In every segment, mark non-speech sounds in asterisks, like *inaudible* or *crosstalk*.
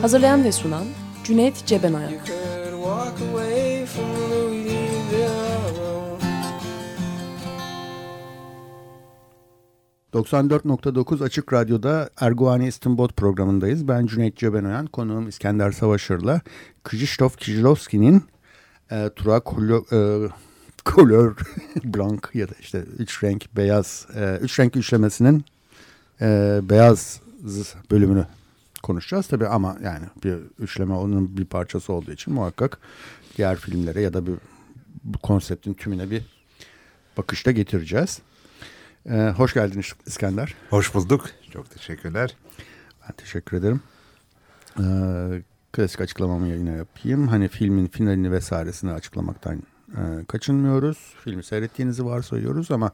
Hazırlayan ve sunan Cüneyt Cebenayak. You could walk away from Louisville alone 94.9 Açık Radyo'da Erguvani İstinbot programındayız. Ben Cüneyt Cebenoyan, konuğum İskender Savaşır'la. Krzysztof Kieślowski'nin e, Tura Kolo, e, Color *laughs* Blanc ya da işte üç renk beyaz, e, üç renk üçlemesinin e, beyaz bölümünü konuşacağız. Tabii ama yani bir üçleme onun bir parçası olduğu için muhakkak diğer filmlere ya da bir bu konseptin tümüne bir bakışta getireceğiz. Ee, hoş geldin İskender. Hoş bulduk. Çok teşekkürler. Ben teşekkür ederim. Ee, klasik açıklamamı yine yapayım. Hani filmin finalini vesairesini açıklamaktan e, kaçınmıyoruz. Filmi seyrettiğinizi varsayıyoruz ama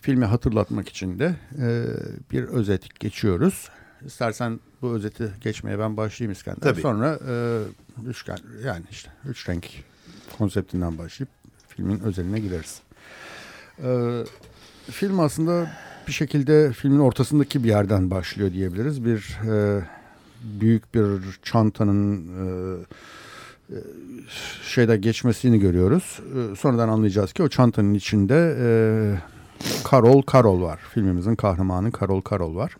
filmi hatırlatmak için de e, bir özet geçiyoruz. İstersen bu özeti geçmeye ben başlayayım İskender. Tabii. Sonra e, üçgen yani işte üç renk konseptinden başlayıp filmin özeline gireriz. Ee, film aslında bir şekilde filmin ortasındaki bir yerden başlıyor diyebiliriz. Bir e, büyük bir çantanın e, e, şeyde geçmesini görüyoruz. E, sonradan anlayacağız ki o çantanın içinde e, Karol Karol var. Filmimizin kahramanı Karol Karol var.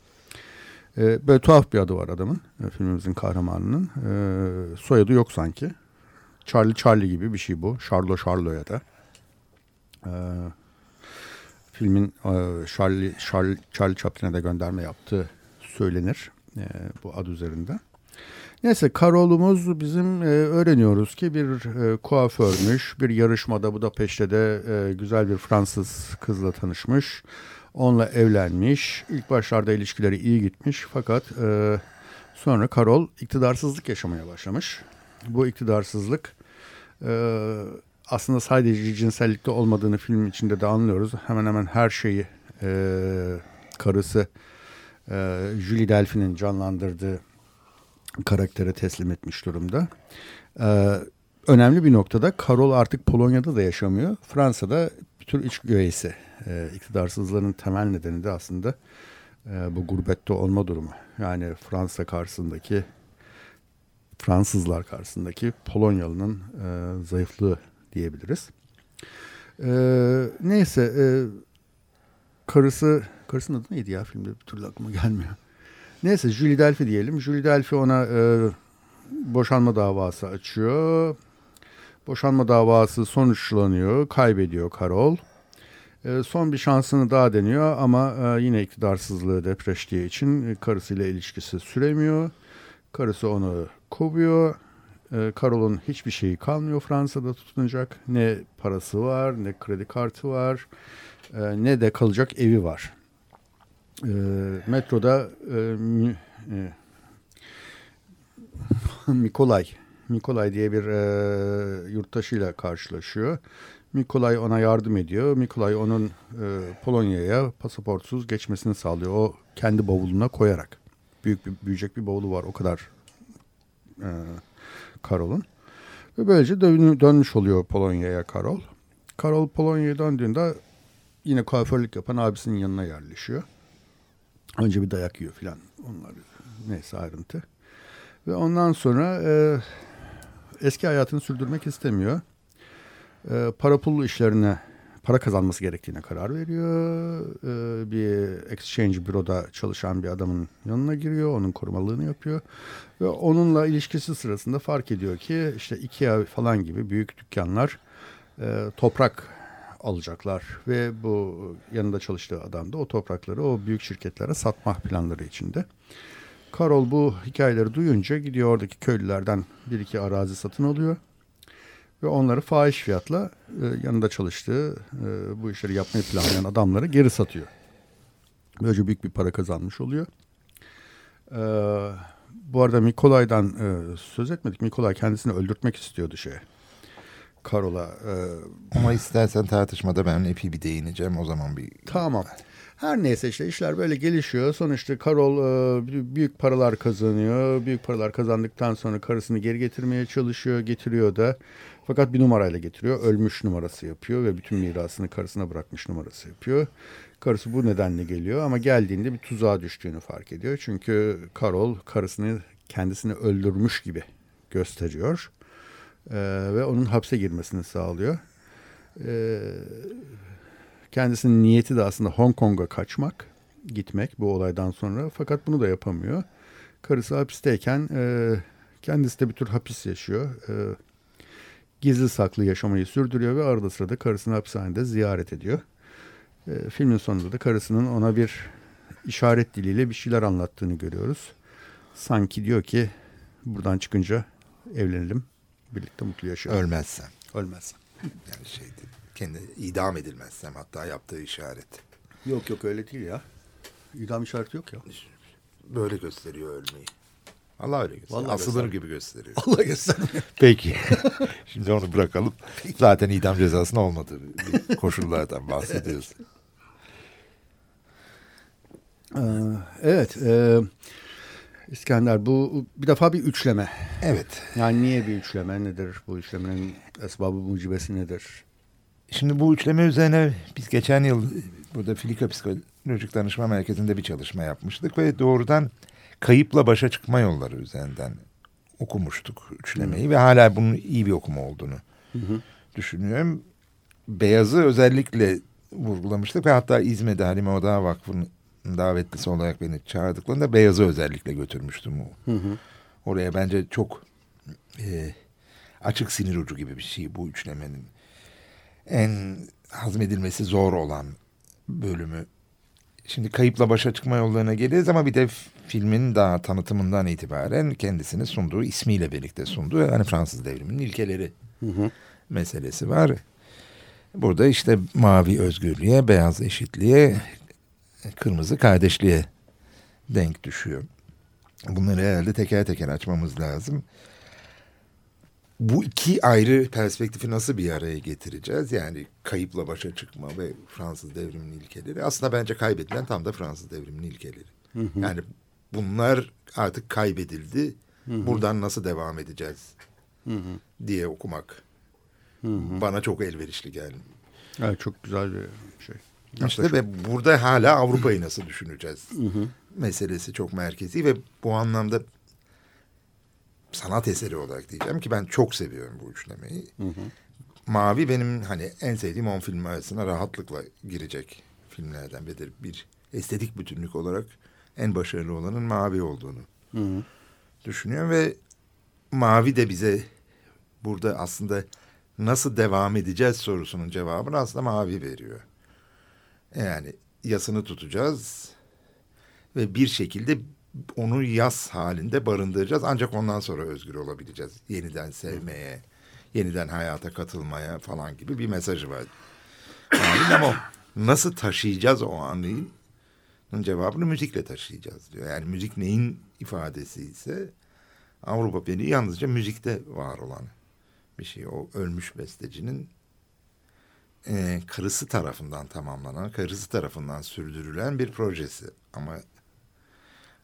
E, böyle tuhaf bir adı var adamın. E, filmimizin kahramanının. E, soyadı yok sanki. Charlie Charlie gibi bir şey bu. Charlo Charlo ya da. E, filmin e, Charlie, Charlie, Charlie Chaplin'e de gönderme yaptığı söylenir e, bu ad üzerinde. Neyse Karol'umuz bizim e, öğreniyoruz ki bir e, kuaförmüş. Bir yarışmada Budapeşte de e, güzel bir Fransız kızla tanışmış. Onunla evlenmiş. İlk başlarda ilişkileri iyi gitmiş fakat e, sonra Karol iktidarsızlık yaşamaya başlamış. Bu iktidarsızlık e, aslında sadece cinsellikte olmadığını film içinde de anlıyoruz. Hemen hemen her şeyi e, karısı e, Julie Delphi'nin canlandırdığı karaktere teslim etmiş durumda. E, önemli bir noktada Karol artık Polonya'da da yaşamıyor. Fransa'da tür iç güveysi. E, iktidarsızlığının temel nedeni de aslında e, bu gurbette olma durumu. Yani Fransa karşısındaki Fransızlar karşısındaki Polonyalı'nın e, zayıflığı diyebiliriz. Ee, neyse e, karısı karısının adı neydi ya filmde bir türlü aklıma gelmiyor. Neyse Julie Delphi diyelim. Julie Delphi ona e, boşanma davası açıyor. Boşanma davası sonuçlanıyor. Kaybediyor Karol. E, son bir şansını daha deniyor ama e, yine iktidarsızlığı depreştiği için e, karısıyla ilişkisi süremiyor. Karısı onu kovuyor. Ee, Karol'un hiçbir şeyi kalmıyor Fransa'da tutunacak. Ne parası var, ne kredi kartı var, e, ne de kalacak evi var. E, metroda *laughs* mi, Mikolay, Mikolay diye bir e, yurttaşıyla karşılaşıyor. Mikolay ona yardım ediyor. Mikolay onun e, Polonya'ya pasaportsuz geçmesini sağlıyor. O kendi bavuluna koyarak. Büyük bir, büyüyecek bir bavulu var o kadar e, Karol'un. Ve böylece dön, dönmüş oluyor Polonya'ya Karol. Karol Polonya'ya döndüğünde yine kuaförlük yapan abisinin yanına yerleşiyor. Önce bir dayak yiyor filan. Onlar neyse ayrıntı. Ve ondan sonra e, eski hayatını sürdürmek istemiyor. E, para pul işlerine para kazanması gerektiğine karar veriyor. E, bir exchange büroda çalışan bir adamın yanına giriyor. Onun korumalığını yapıyor. Ve onunla ilişkisi sırasında fark ediyor ki işte Ikea falan gibi büyük dükkanlar e, toprak alacaklar. Ve bu yanında çalıştığı adam da o toprakları o büyük şirketlere satma planları içinde. Karol bu hikayeleri duyunca gidiyor oradaki köylülerden bir iki arazi satın alıyor. Ve onları fahiş fiyatla e, yanında çalıştığı e, bu işleri yapmayı planlayan adamları geri satıyor. Böylece büyük bir para kazanmış oluyor. E, bu arada Mikolay'dan e, söz etmedik. Mikolay kendisini öldürtmek istiyordu şeye. Karol'a. E, Ama istersen tartışmada ben epey bir değineceğim o zaman bir... Tamam. Her neyse işte işler böyle gelişiyor. Sonuçta Karol e, büyük paralar kazanıyor. Büyük paralar kazandıktan sonra karısını geri getirmeye çalışıyor. Getiriyor da. Fakat bir numarayla getiriyor. Ölmüş numarası yapıyor ve bütün mirasını karısına bırakmış numarası yapıyor. Karısı bu nedenle geliyor ama geldiğinde bir tuzağa düştüğünü fark ediyor. Çünkü Karol karısını kendisini öldürmüş gibi gösteriyor. E, ve onun hapse girmesini sağlıyor. E, Kendisinin niyeti de aslında Hong Kong'a kaçmak, gitmek bu olaydan sonra. Fakat bunu da yapamıyor. Karısı hapisteyken e, kendisi de bir tür hapis yaşıyor. E, gizli saklı yaşamayı sürdürüyor ve arada sırada karısını hapishanede ziyaret ediyor. E, filmin sonunda da karısının ona bir işaret diliyle bir şeyler anlattığını görüyoruz. Sanki diyor ki buradan çıkınca evlenelim, birlikte mutlu yaşayalım. Ölmezsem. Ölmezsen. Yani şeydi. Kendi idam edilmezsem hatta yaptığı işaret. Yok yok öyle değil ya. İdam işareti yok ya. Böyle gösteriyor ölmeyi. Allah öyle gösteriyor. Vallahi Asılır göster- gibi gösteriyor. *laughs* Allah göstermiyor. Peki. *laughs* Şimdi onu bırakalım. Zaten idam cezasının olmadığı bir koşullardan bahsediyoruz. Ee, evet. E, İskender bu bir defa bir üçleme. Evet. Yani niye bir üçleme nedir? Bu üçlemenin esbabı mucibesi nedir? Şimdi bu üçleme üzerine biz geçen yıl burada Filika Psikolojik Danışma Merkezi'nde bir çalışma yapmıştık ve doğrudan kayıpla başa çıkma yolları üzerinden okumuştuk üçlemeyi ve hala bunun iyi bir okuma olduğunu düşünüyorum. Beyazı özellikle vurgulamıştık ve hatta İzmir'de Halime Oda Vakfı'nın davetlisi olarak beni çağırdıklarında Beyazı özellikle götürmüştüm. O. Oraya bence çok e, açık sinir ucu gibi bir şey bu üçlemenin en hazmedilmesi zor olan bölümü. Şimdi kayıpla başa çıkma yollarına geliriz ama bir de filmin daha tanıtımından itibaren kendisini sunduğu ismiyle birlikte sunduğu hani Fransız devriminin ilkeleri meselesi var. Burada işte mavi özgürlüğe, beyaz eşitliğe, kırmızı kardeşliğe denk düşüyor. Bunları herhalde teker teker açmamız lazım bu iki ayrı perspektifi nasıl bir araya getireceğiz? Yani kayıpla başa çıkma ve Fransız devriminin ilkeleri. Aslında bence kaybedilen tam da Fransız devriminin ilkeleri. Hı hı. Yani bunlar artık kaybedildi. Hı hı. Buradan nasıl devam edeceğiz? Hı hı. diye okumak. Hı hı. Bana çok elverişli geldi. Evet çok güzel bir şey. İşte ve burada hala Avrupa'yı nasıl düşüneceğiz? Hı hı. Meselesi çok merkezi ve bu anlamda sanat eseri olarak diyeceğim ki ben çok seviyorum bu üçlemeyi. Hı hı. Mavi benim hani en sevdiğim on film arasına rahatlıkla girecek filmlerden biridir. Bir estetik bütünlük olarak en başarılı olanın Mavi olduğunu hı hı. düşünüyorum ve Mavi de bize burada aslında nasıl devam edeceğiz sorusunun cevabını aslında Mavi veriyor. Yani yasını tutacağız ve bir şekilde onu yaz halinde barındıracağız. Ancak ondan sonra özgür olabileceğiz. Yeniden sevmeye, yeniden hayata katılmaya falan gibi bir mesajı var. Ama nasıl taşıyacağız o anın cevabını müzikle taşıyacağız diyor. Yani müzik neyin ifadesi ise Avrupa Birliği yalnızca müzikte var olan bir şey. O ölmüş bestecinin e, karısı tarafından tamamlanan, karısı tarafından sürdürülen bir projesi. Ama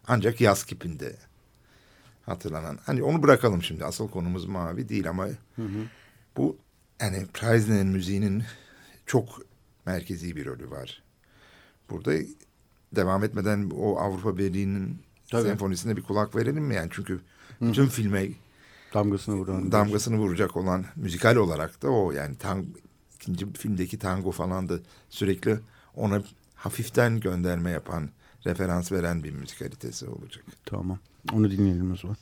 ancak yaz kipinde hatırlanan. Hani onu bırakalım şimdi. Asıl konumuz mavi değil ama hı hı. bu yani Preisner'in müziğinin çok merkezi bir rolü var. Burada devam etmeden o Avrupa Birliği'nin senfonisine bir kulak verelim mi? Yani çünkü hı. bütün filme damgasını vuran damgasını vuracak olan müzikal olarak da o yani tang, ikinci filmdeki tango falan da sürekli ona hafiften gönderme yapan referans veren bir müzikalitesi olacak. Tamam. Onu dinleyelim o zaman.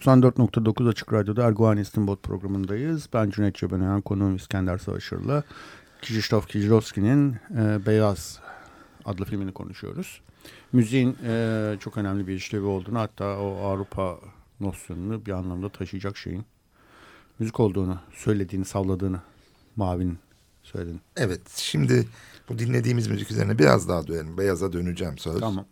94.9 Açık Radyo'da Erguvan İstinbot programındayız. Ben Cüneyt Cebenayan, konuğum İskender Savaşır'la Krzysztof Kieślowski'nin e, Beyaz adlı filmini konuşuyoruz. Müziğin e, çok önemli bir işlevi olduğunu hatta o Avrupa nosyonunu bir anlamda taşıyacak şeyin müzik olduğunu söylediğini, savladığını Mavi'nin söyledin. Evet şimdi bu dinlediğimiz müzik üzerine biraz daha dönelim. Beyaza döneceğim söz. Tamam.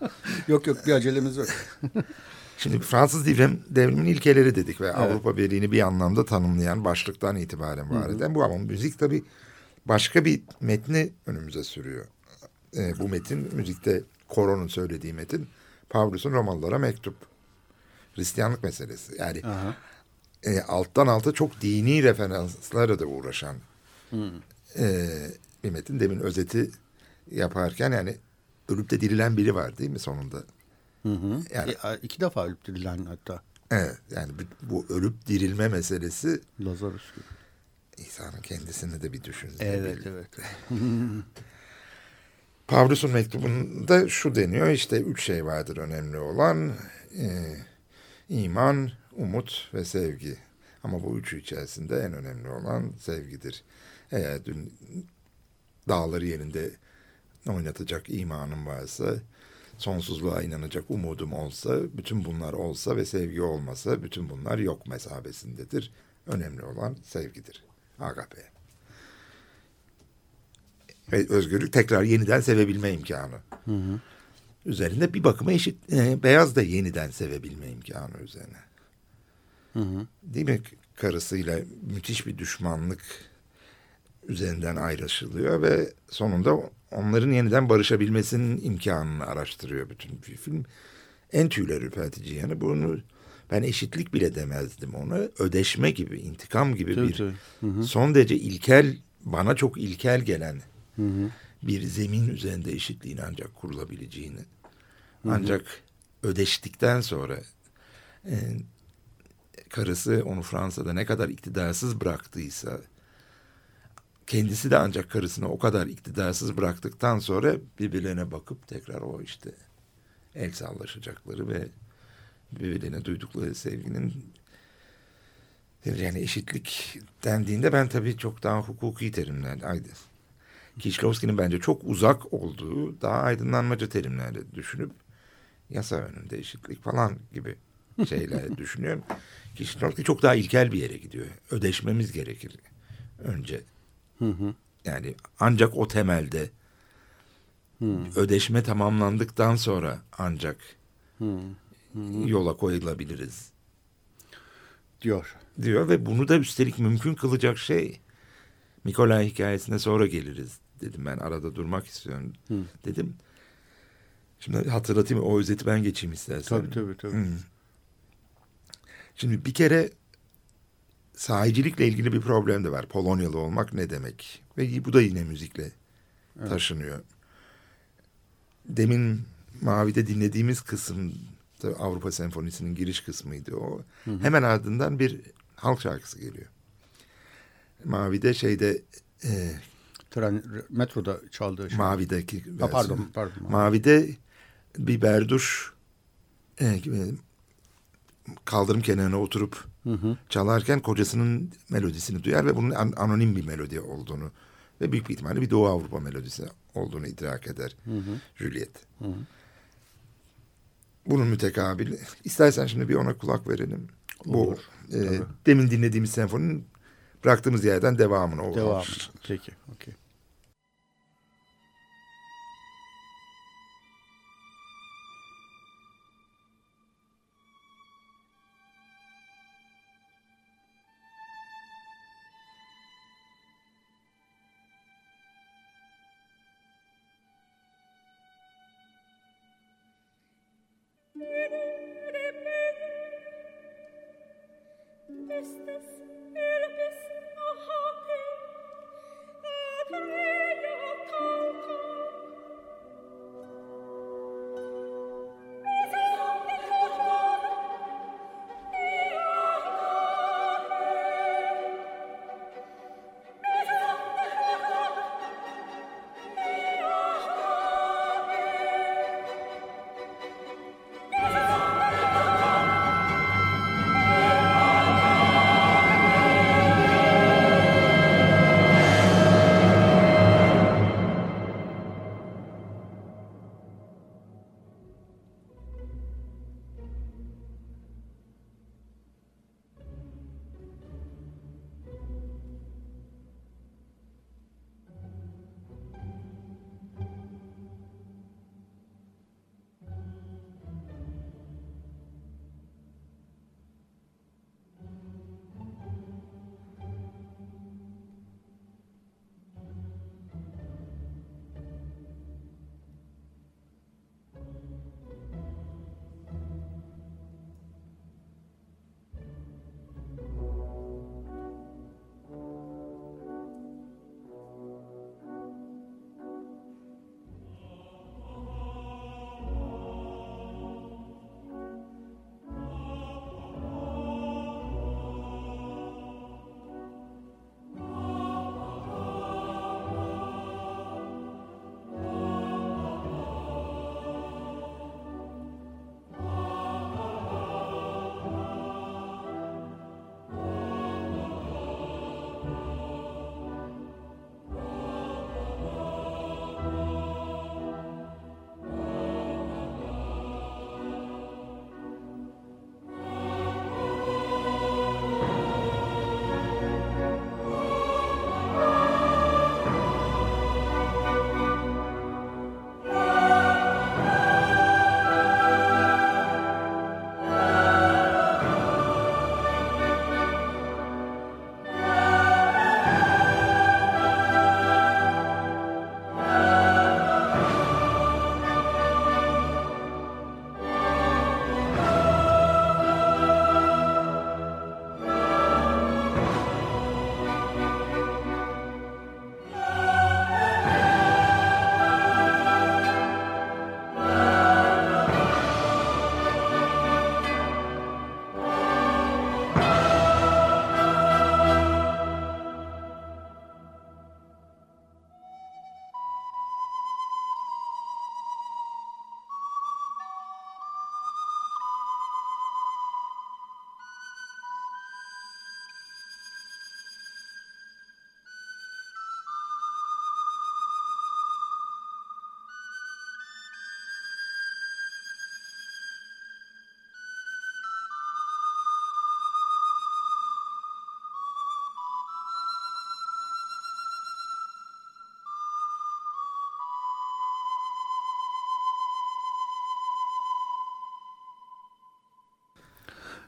*laughs* yok yok bir acelemiz yok. *laughs* Şimdi Fransız devrim, devrimin ilkeleri dedik ve evet. Avrupa Birliği'ni bir anlamda tanımlayan başlıktan itibaren var eden bu ama müzik tabii başka bir metni önümüze sürüyor. E, bu metin müzikte Koron'un söylediği metin Pavlus'un Romalılara mektup. Hristiyanlık meselesi. Yani e, alttan alta çok dini referanslara da uğraşan e, bir metin. Demin özeti yaparken yani ölüp de dirilen biri var değil mi sonunda? Hı hı. Yani, e, iki defa ölüp dirilen hatta. Evet yani bu ölüp dirilme meselesi Lazarus gibi. İsa'nın kendisini de bir düşünün. Evet evet. *laughs* Pavlus'un mektubunda şu deniyor işte üç şey vardır önemli olan e, iman, umut ve sevgi. Ama bu üçü içerisinde en önemli olan sevgidir. Eğer dün dağları yerinde oynatacak imanım varsa, sonsuzluğa inanacak umudum olsa, bütün bunlar olsa ve sevgi olmasa bütün bunlar yok mesabesindedir. Önemli olan sevgidir. Agape. Ve özgürlük tekrar yeniden sevebilme imkanı. Hı hı. Üzerinde bir bakıma eşit. E, beyaz da yeniden sevebilme imkanı üzerine. Hı hı. Değil mi? Karısıyla müthiş bir düşmanlık üzerinden ayrışılıyor ve sonunda onların yeniden barışabilmesinin imkanını araştırıyor bütün bir film. En tüyler ürpertici yanı bunu ben eşitlik bile demezdim ona. Ödeşme gibi, intikam gibi tabii, bir tabii. Hı hı. son derece ilkel, bana çok ilkel gelen hı hı. bir zemin üzerinde eşitliğin ancak kurulabileceğini. Hı hı. Ancak ödeştikten sonra e, karısı onu Fransa'da ne kadar iktidarsız bıraktıysa kendisi de ancak karısını o kadar iktidarsız bıraktıktan sonra birbirlerine bakıp tekrar o işte el sallaşacakları ve birbirlerine duydukları sevginin yani eşitlik dendiğinde ben tabii çok daha hukuki terimler Kişlovski'nin bence çok uzak olduğu daha aydınlanmacı terimlerle düşünüp yasa önünde eşitlik falan gibi şeyler *laughs* düşünüyorum. Kişlovski çok daha ilkel bir yere gidiyor. Ödeşmemiz gerekir önce. Hı hı. Yani ancak o temelde hı. ödeşme tamamlandıktan sonra ancak hı. Hı. yola koyulabiliriz. Diyor. Diyor ve bunu da üstelik mümkün kılacak şey Mikolay hikayesine sonra geliriz dedim ben arada durmak istiyorum Hı. dedim. Şimdi hatırlatayım o özeti ben geçeyim istersen. Tabii tabii tabii. Hı. Şimdi bir kere sahicilikle ilgili bir problem de var. Polonyalı olmak ne demek? Ve bu da yine müzikle evet. taşınıyor. Demin Mavi'de dinlediğimiz kısım Avrupa Senfonisi'nin giriş kısmıydı o. Hı hı. Hemen ardından bir halk şarkısı geliyor. Mavi'de şeyde e, Tren, metroda çaldığı şey. Mavi'deki ha, pardon, pardon. Mavi'de bir berduş e, kaldırım kenarına oturup hı hı. çalarken kocasının melodisini duyar ve bunun an, anonim bir melodi olduğunu ve büyük bir ihtimalle bir Doğu Avrupa melodisi olduğunu idrak eder hı hı. Juliet. Hı hı. Bunun mütekabili. İstersen şimdi bir ona kulak verelim. Olur. Bu e, demin dinlediğimiz senfoninin bıraktığımız yerden devamını. Devamını. Peki. Okay.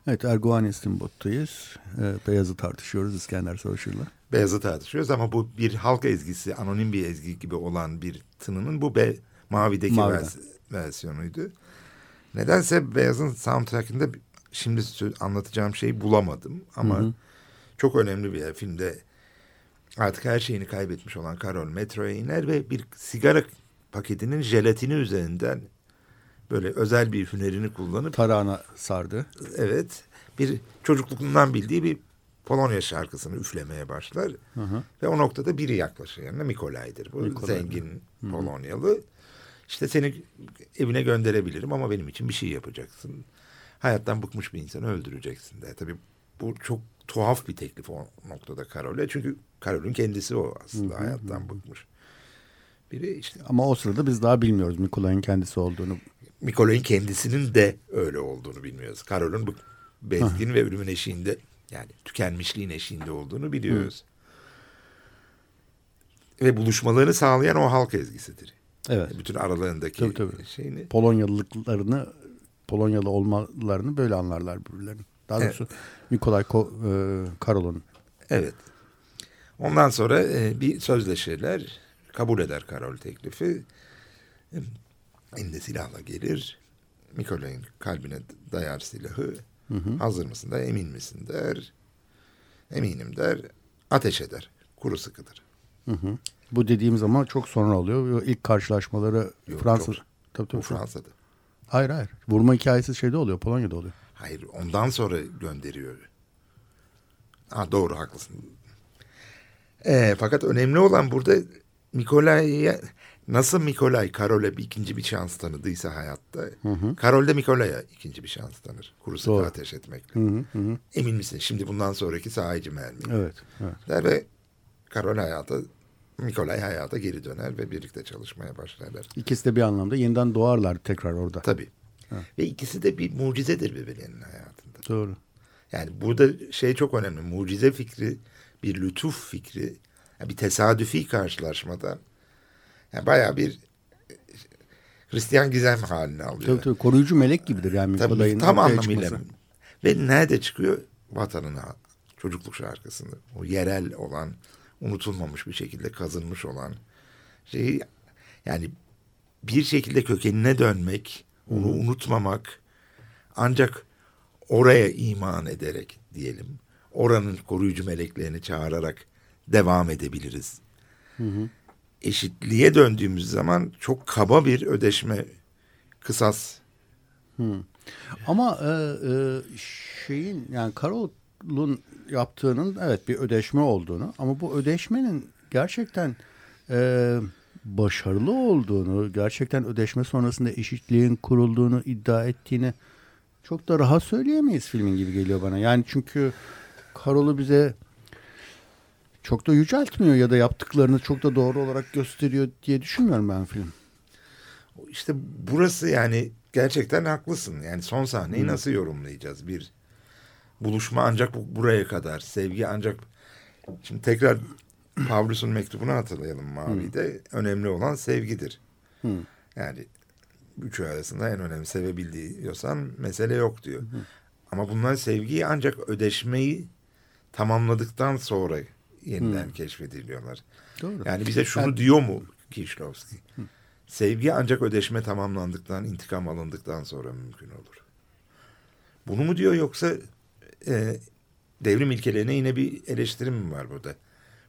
Evet Erguvan İstimbot'tayız. Ee, Beyazı tartışıyoruz İskender Savaşı'yla. Beyazı tartışıyoruz ama bu bir halk ezgisi, anonim bir ezgi gibi olan bir tınının bu be, mavideki Maviden. vers- versiyonuydu. Nedense Beyaz'ın soundtrack'ında şimdi anlatacağım şeyi bulamadım ama Hı hı. çok önemli bir yer. Filmde artık her şeyini kaybetmiş olan Carol metroya iner ve bir sigara paketinin jelatini üzerinden böyle özel bir hünerini kullanıp Tarağına sardı. evet bir çocukluğundan bildiği bir Polonya şarkısını üflemeye başlar. Hı hı. Ve o noktada biri yaklaşır yanına Mikolay'dır. Bu Mikolay. zengin Polonyalı. İşte seni evine gönderebilirim ama benim için bir şey yapacaksın. Hayattan bıkmış bir insanı öldüreceksin de. Tabii bu çok tuhaf bir teklif o noktada Karol'e. Çünkü Karol'ün kendisi o aslında hayattan bıkmış. Biri işte Ama o sırada biz daha bilmiyoruz Mikolay'ın kendisi olduğunu. Mikolay'ın kendisinin de öyle olduğunu bilmiyoruz. Karol'ün bu bezgin ve ölümün eşiğinde yani tükenmişliğin eşiğinde olduğunu biliyoruz. Ve buluşmalarını sağlayan o halk ezgisidir. Evet. Bütün aralarındaki Tabii, tabii. şeyini. Polonyalılıklarını, Polonyalı olmalarını böyle anlarlar birbirlerini. Daha Evet. doğrusu Nikolay Ko, e, Karol'un. Evet. Ondan sonra e, bir sözleşirler. Kabul eder Karol teklifi. Elinde silahla gelir. Mikolay'ın kalbine dayar silahı. Hazır mısın der, emin misin der. Eminim der. Ateş eder. Kuru sıkıdır. Hı hı. Bu dediğim zaman çok sonra oluyor. İlk karşılaşmaları Yok, Fransız. çok- Tabii, tabii, Fransa'da. Hayır hayır. Vurma hikayesi şeyde oluyor. Polonya'da oluyor. Hayır ondan sonra gönderiyor. Ha, doğru haklısın. E, fakat önemli olan burada Mikolay'a nasıl Mikolay Karol'e bir ikinci bir şans tanıdıysa hayatta Karol de Mikolay'a ikinci bir şans tanır. Kuru sıkı ateş etmekle. Hı hı hı. Emin misin şimdi bundan sonraki sahici mermi? Evet. evet. Der ve Karol hayata Mikolay hayata geri döner ve birlikte çalışmaya başlarlar. İkisi de bir anlamda yeniden doğarlar tekrar orada. Tabii. Ve ikisi de bir mucizedir birbirlerinin hayatında. Doğru. Yani burada şey çok önemli. Mucize fikri, bir lütuf fikri, bir tesadüfi karşılaşmadan yani bayağı bir e, Hristiyan gizem haline alıyor. Tabii tabii. Koruyucu melek gibidir yani Tabii, tam anlamıyla. çıkması. Ve nerede çıkıyor? Vatanına, çocukluk şarkısını. O yerel olan, unutulmamış bir şekilde kazınmış olan şeyi yani bir şekilde kökenine dönmek, onu unutmamak ancak oraya iman ederek diyelim. Oranın koruyucu meleklerini çağırarak devam edebiliriz. Eşitliğe döndüğümüz zaman çok kaba bir ödeşme, kısas Ama e, e, şeyin yani Karol'un yaptığının evet bir ödeşme olduğunu ama bu ödeşmenin gerçekten e, başarılı olduğunu, gerçekten ödeşme sonrasında eşitliğin kurulduğunu iddia ettiğini çok da rahat söyleyemeyiz filmin gibi geliyor bana. Yani çünkü Karol'u bize çok da yüceltmiyor ya da yaptıklarını çok da doğru olarak gösteriyor diye düşünmüyorum ben film. İşte burası yani gerçekten haklısın. Yani son sahneyi nasıl yorumlayacağız? Bir buluşma ancak bu, buraya kadar. Sevgi ancak... Şimdi tekrar Pavlus'un mektubunu hatırlayalım Mavi'de. Önemli olan sevgidir. Yani üçü arasında en önemli sevebiliyorsan mesele yok diyor. Ama bunlar sevgiyi ancak ödeşmeyi tamamladıktan sonra yeniden keşfediliyorlar. Doğru. Yani bize şunu diyor mu Kieślowski? Sevgi ancak ödeşme tamamlandıktan, intikam alındıktan sonra mümkün olur. Bunu mu diyor yoksa e, devrim ilkelerine yine bir eleştirim mi var burada?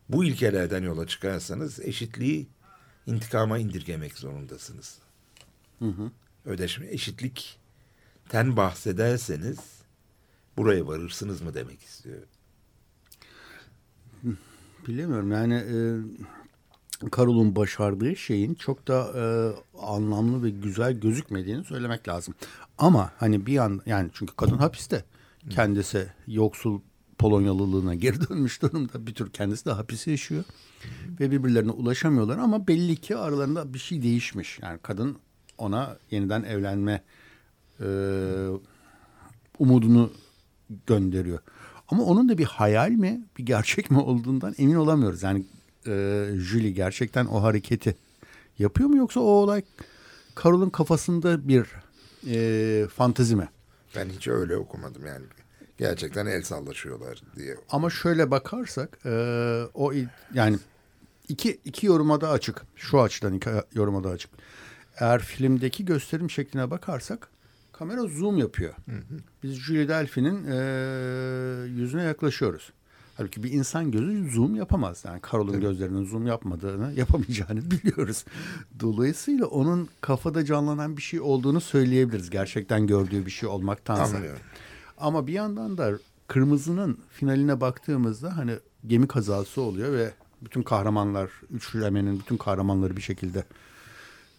Bu ilkelerden yola çıkarsanız eşitliği intikama indirgemek zorundasınız. Ödeşme, eşitlikten bahsederseniz buraya varırsınız mı demek istiyor. Bilemiyorum yani e, Karol'un başardığı şeyin çok da e, anlamlı ve güzel gözükmediğini söylemek lazım. Ama hani bir an yani çünkü kadın hapiste kendisi yoksul Polonyalılığına geri *laughs* dönmüş durumda. Bir tür kendisi de hapisi yaşıyor. Ve birbirlerine ulaşamıyorlar ama belli ki aralarında bir şey değişmiş. Yani kadın ona yeniden evlenme e, umudunu gönderiyor. Ama onun da bir hayal mi, bir gerçek mi olduğundan emin olamıyoruz. Yani e, Julie gerçekten o hareketi yapıyor mu yoksa o olay Carol'ın kafasında bir e, fantezi mi? Ben hiç öyle okumadım yani. Gerçekten el sallaşıyorlar diye. Ama şöyle bakarsak e, o yani iki, iki yoruma da açık. Şu açıdan iki yoruma da açık. Eğer filmdeki gösterim şekline bakarsak kamera zoom yapıyor. Biz Julie Delphi'nin e, yüzüne yaklaşıyoruz. Halbuki bir insan gözü zoom yapamaz. Yani Carol'un gözlerinin zoom yapmadığını, *laughs* yapamayacağını biliyoruz. Dolayısıyla onun kafada canlanan bir şey olduğunu söyleyebiliriz. Gerçekten gördüğü bir şey olmaktansa. Anlıyorum. Ama bir yandan da Kırmızı'nın finaline baktığımızda hani gemi kazası oluyor ve bütün kahramanlar, üçlemenin bütün kahramanları bir şekilde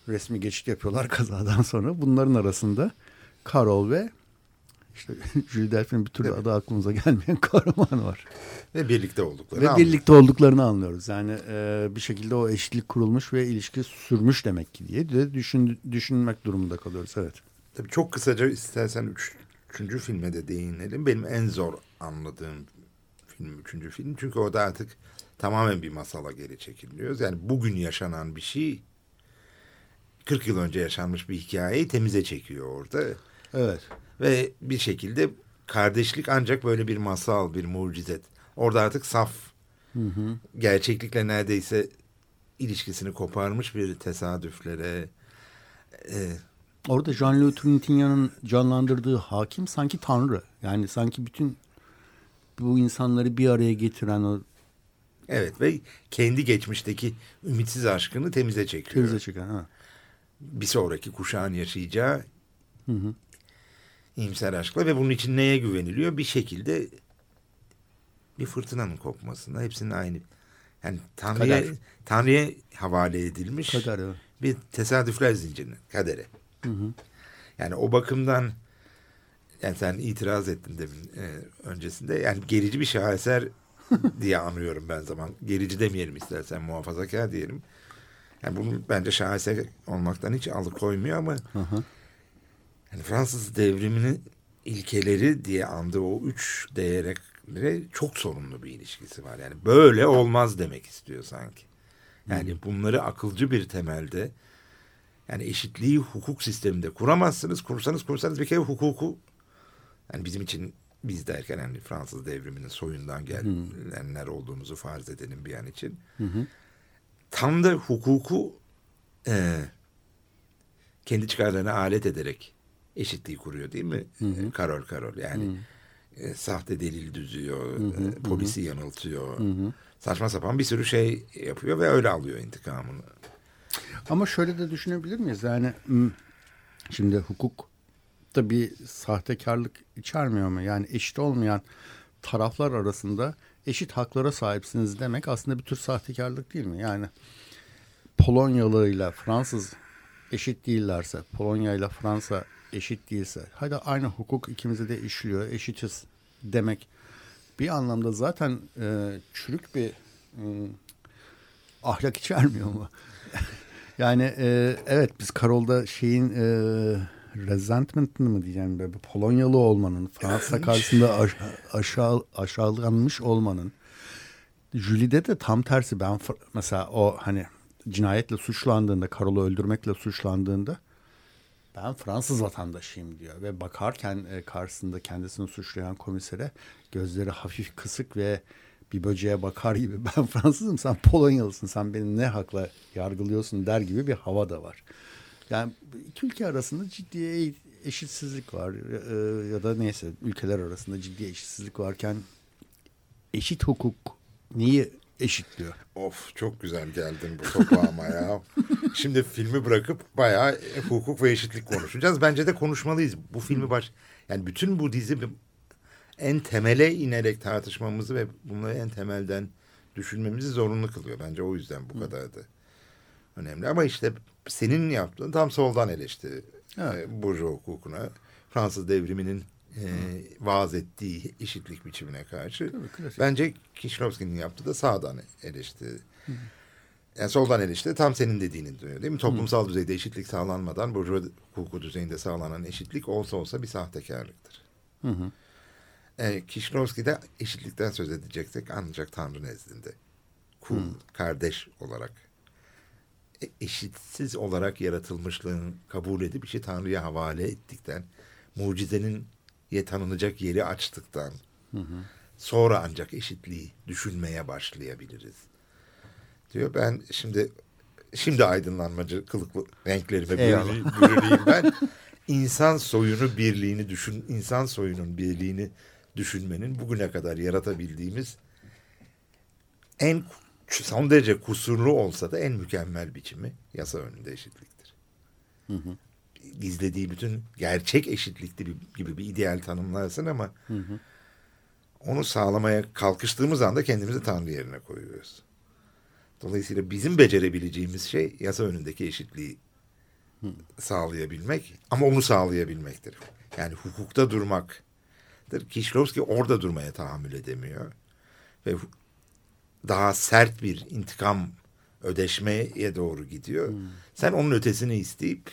resmi geçit yapıyorlar *laughs* kazadan sonra. Bunların arasında Carol ve işte *laughs* Julie Delphi'nin bir türlü Evet. adı aklımıza gelmeyen *laughs* kahraman var. Ve birlikte oldukları. Ve anlıyoruz. birlikte olduklarını anlıyoruz. Yani e, bir şekilde o eşitlik kurulmuş ve ilişki sürmüş demek ki diye de düşün, düşünmek durumunda kalıyoruz. Evet. Tabii çok kısaca istersen üç, üçüncü filme de değinelim. Benim en zor anladığım film üçüncü film. Çünkü o da artık tamamen bir masala geri çekiliyoruz. Yani bugün yaşanan bir şey 40 yıl önce yaşanmış bir hikayeyi temize çekiyor orada. Evet. Ve bir şekilde kardeşlik ancak böyle bir masal, bir mucizet. Orada artık saf, gerçeklikle neredeyse ilişkisini koparmış bir tesadüflere, e, Orada Jean-Louis Trintignant'ın canlandırdığı hakim sanki tanrı. Yani sanki bütün bu insanları bir araya getiren o Evet ve kendi geçmişteki ümitsiz aşkını temize çekiyor. temize çıkan. Ha. Bir sonraki kuşağın yaşayacağı iyimser aşkla ve bunun için neye güveniliyor? Bir şekilde bir fırtınanın kopmasına hepsinin aynı. Yani Tanrı'ya. Tanrı'ya havale edilmiş Kader, evet. bir tesadüfler zincirine, kadere. Yani o bakımdan yani sen itiraz ettin demin e, öncesinde. Yani gerici bir şaheser *laughs* diye anlıyorum ben zaman. Gerici demeyelim istersen muhafazakar diyelim. Yani bunu bence şaheser olmaktan hiç alıkoymuyor ama hı. Yani Fransız devriminin ilkeleri diye andığı o üç değere çok sorunlu bir ilişkisi var. Yani böyle olmaz demek istiyor sanki. Yani bunları akılcı bir temelde yani eşitliği hukuk sisteminde kuramazsınız. Kursanız kursanız bir kere hukuku yani bizim için biz derken hani Fransız devriminin soyundan gelenler olduğumuzu farz edelim bir an için. Tam da hukuku e, kendi çıkarlarına alet ederek eşitliği kuruyor değil mi? E, Karol Karol yani e, sahte delil düzüyor, e, polisi yanıltıyor. Saçma sapan bir sürü şey yapıyor ve öyle alıyor intikamını. Ama şöyle de düşünebilir miyiz? Yani şimdi hukuk da bir sahtekarlık içermiyor mu? Yani eşit olmayan taraflar arasında eşit haklara sahipsiniz demek aslında bir tür sahtekarlık değil mi? Yani Polonyalı ile Fransız eşit değillerse, Polonya ile Fransa eşit değilse, hadi aynı hukuk ikimize de işliyor, eşitiz demek. Bir anlamda zaten e, çürük bir e, ahlak içermiyor mu? *laughs* yani e, evet biz Karol'da şeyin e, resentment'ını mı diyeceğim böyle Polonyalı olmanın, Fransa karşısında aş- aşağı, aşağılanmış olmanın. Julie'de de tam tersi. Ben mesela o hani cinayetle suçlandığında, Karol'u öldürmekle suçlandığında ben Fransız vatandaşıyım diyor ve bakarken e, karşısında kendisini suçlayan komisere gözleri hafif kısık ve bir böceğe bakar gibi *laughs* ben Fransızım sen Polonyalısın sen beni ne hakla yargılıyorsun der gibi bir hava da var. Yani iki ülke arasında ciddi e- eşitsizlik var e, ya da neyse ülkeler arasında ciddi eşitsizlik varken eşit hukuk neyi eşitliyor? Of çok güzel geldin bu toplama ya. *laughs* Şimdi filmi bırakıp bayağı hukuk ve eşitlik konuşacağız. Bence de konuşmalıyız. Bu filmi baş... Yani bütün bu dizi en temele inerek tartışmamızı ve bunları en temelden düşünmemizi zorunlu kılıyor. Bence o yüzden bu kadar da önemli. Ama işte senin yaptığın tam soldan eleştiri. Evet. E, Burju hukukuna, Fransız devriminin e, vaaz ettiği eşitlik biçimine karşı. Tabii, klasik. Bence Kişlovski'nin yaptığı da sağdan eleştiri. Yani soldan eleştiri tam senin dediğini diyor değil mi? Toplumsal düzeyde eşitlik sağlanmadan burjuva hukuku düzeyinde sağlanan eşitlik olsa olsa bir sahtekarlıktır. Hı hı. E, Kişlovski'de eşitlikten söz edeceksek ancak Tanrı nezdinde. Kul, kardeş olarak. E, eşitsiz olarak yaratılmışlığın kabul edip işi Tanrı'ya havale ettikten, mucizenin ye tanınacak yeri açtıktan sonra ancak eşitliği düşünmeye başlayabiliriz. Diyor ben şimdi şimdi aydınlanmacı kılıklı renklerime bürüneyim, ben. İnsan soyunu birliğini düşün, insan soyunun birliğini düşünmenin bugüne kadar yaratabildiğimiz en son derece kusurlu olsa da en mükemmel biçimi yasa önünde eşitliktir. Gizlediği bütün gerçek eşitlikli bir, gibi bir ideal tanımlarsın ama onu sağlamaya kalkıştığımız anda kendimizi Tanrı yerine koyuyoruz. Dolayısıyla bizim becerebileceğimiz şey yasa önündeki eşitliği sağlayabilmek ama onu sağlayabilmektir. Yani hukukta durmaktır. Kişlovski orada durmaya tahammül edemiyor. Ve daha sert bir intikam ödeşmeye doğru gidiyor. Sen onun ötesini isteyip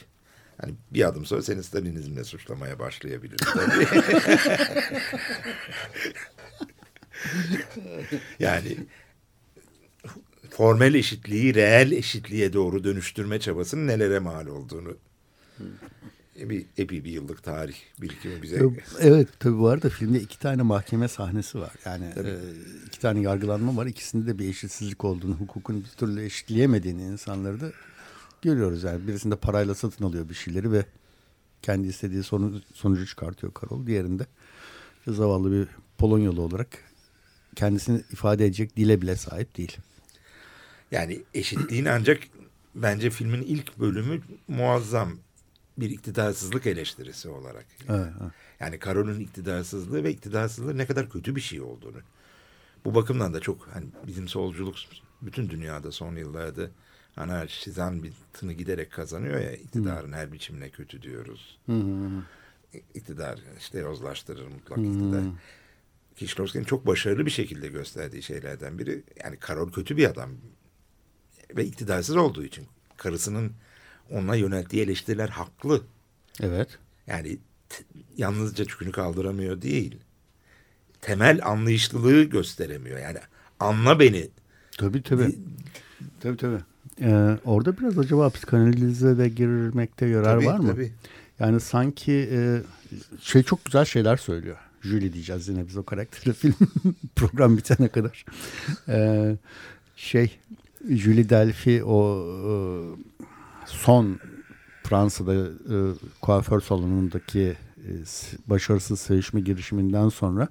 hani bir adım sonra seni Stalinizmle suçlamaya başlayabilir. tabii. *laughs* yani formel eşitliği reel eşitliğe doğru dönüştürme çabasının nelere mal olduğunu bir epey bir yıllık tarih birikimi bize Evet tabii bu arada filmde iki tane mahkeme sahnesi var. Yani e, iki tane yargılanma var. İkisinde de bir eşitsizlik olduğunu, hukukun bir türlü eşitleyemediğini insanları da görüyoruz. Yani birisinde parayla satın alıyor bir şeyleri ve kendi istediği sonu, sonucu çıkartıyor Karol. Diğerinde zavallı bir Polonyalı olarak kendisini ifade edecek dile bile sahip değil. Yani eşitliğin ancak bence filmin ilk bölümü muazzam bir iktidarsızlık eleştirisi olarak. Evet, evet. Yani Karol'ün iktidarsızlığı ve iktidarsızlığı ne kadar kötü bir şey olduğunu. Bu bakımdan da çok hani bizim solculuk bütün dünyada son yıllarda anarşizan bir tını giderek kazanıyor ya iktidarın her biçimine kötü diyoruz. İktidar işte yozlaştırır mutlak iktidar. Kişlovski'nin çok başarılı bir şekilde gösterdiği şeylerden biri yani Karol kötü bir adam ve iktidarsız olduğu için karısının ona yönelttiği eleştiriler haklı. Evet. Yani yalnızca çükünü kaldıramıyor değil. Temel anlayışlılığı gösteremiyor. Yani anla beni. Tabii tabii. tabii tabii. Ee, orada biraz acaba psikanalize de girmekte yarar Tabii, var mı? tabii. Yani sanki e, şey çok güzel şeyler söylüyor. Julie diyeceğiz yine biz o karakteri film *laughs* program bitene kadar. Ee, şey Julie Delphi o e, son Fransa'da e, kuaför salonundaki e, başarısız sevişme girişiminden sonra